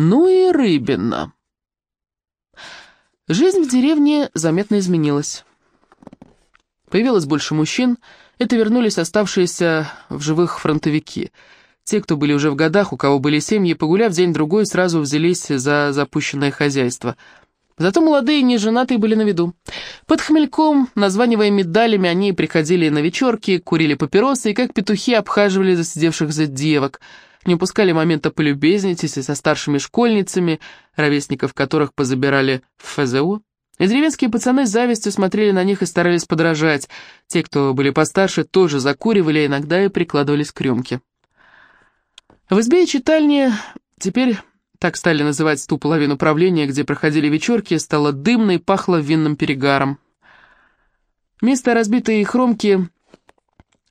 Ну и рыбина. Жизнь в деревне заметно изменилась. Появилось больше мужчин, это вернулись оставшиеся в живых фронтовики. Те, кто были уже в годах, у кого были семьи, погуляв день-другой, сразу взялись за запущенное хозяйство. Зато молодые неженатые были на виду. Под хмельком, названивая медалями, они приходили на вечерки, курили папиросы и как петухи обхаживали засидевших за девок – не упускали момента полюбезничать и со старшими школьницами, ровесников которых позабирали в ФЗО. И деревенские пацаны с завистью смотрели на них и старались подражать. Те, кто были постарше, тоже закуривали, а иногда и прикладывались к рюмке. В избе и читальне, теперь так стали называть ту половину правления, где проходили вечерки, стало дымно и пахло винным перегаром. Вместо разбитой хромки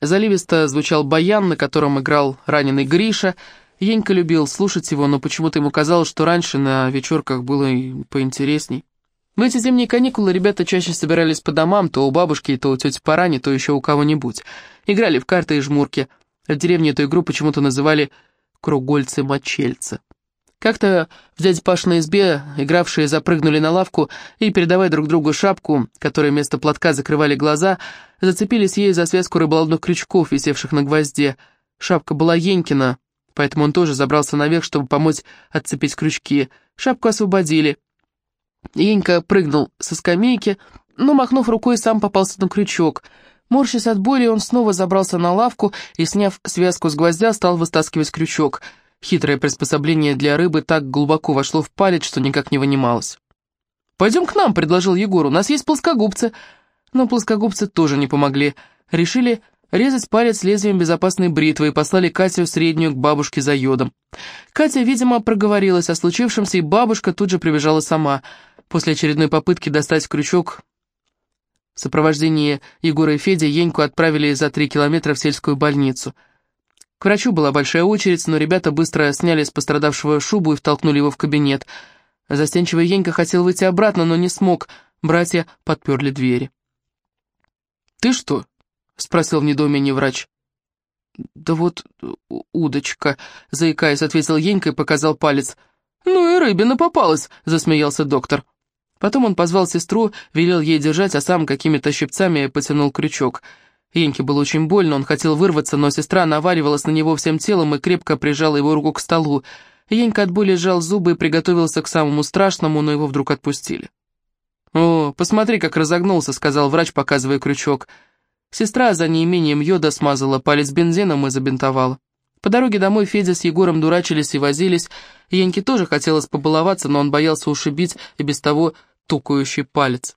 Заливисто звучал баян, на котором играл раненый Гриша. Енька любил слушать его, но почему-то ему казалось, что раньше на вечерках было и поинтересней. В эти зимние каникулы ребята чаще собирались по домам, то у бабушки, то у тети Парани, то еще у кого-нибудь. Играли в карты и жмурки. В деревне эту игру почему-то называли «кругольцы-мочельцы». Как-то в дяде Пашиной избе игравшие запрыгнули на лавку и, передавая друг другу шапку, которой вместо платка закрывали глаза, зацепились ей за связку рыболовных крючков, висевших на гвозде. Шапка была Енькина, поэтому он тоже забрался наверх, чтобы помочь отцепить крючки. Шапку освободили. Енька прыгнул со скамейки, но, махнув рукой, сам попался на крючок. Морщась от боли, он снова забрался на лавку и, сняв связку с гвоздя, стал вытаскивать крючок — Хитрое приспособление для рыбы так глубоко вошло в палец, что никак не вынималось. «Пойдем к нам», — предложил Егор, — «у нас есть плоскогубцы». Но плоскогубцы тоже не помогли. Решили резать палец лезвием безопасной бритвы и послали Катю среднюю к бабушке за йодом. Катя, видимо, проговорилась о случившемся, и бабушка тут же прибежала сама. После очередной попытки достать крючок в сопровождении Егора и Феди Еньку отправили за три километра в сельскую больницу — к врачу была большая очередь, но ребята быстро сняли с пострадавшего шубу и втолкнули его в кабинет. Застенчивый Енька хотел выйти обратно, но не смог. Братья подперли двери. «Ты что?» — спросил в недоумении врач. «Да вот удочка», — заикаясь, ответил Енька и показал палец. «Ну и рыбина попалась», — засмеялся доктор. Потом он позвал сестру, велел ей держать, а сам какими-то щипцами потянул крючок — Еньке было очень больно, он хотел вырваться, но сестра наваливалась на него всем телом и крепко прижала его руку к столу. Енька от боли сжал зубы и приготовился к самому страшному, но его вдруг отпустили. «О, посмотри, как разогнулся», — сказал врач, показывая крючок. Сестра за неимением йода смазала палец бензином и забинтовала. По дороге домой Федя с Егором дурачились и возились. Еньке тоже хотелось побаловаться, но он боялся ушибить и без того тукающий палец.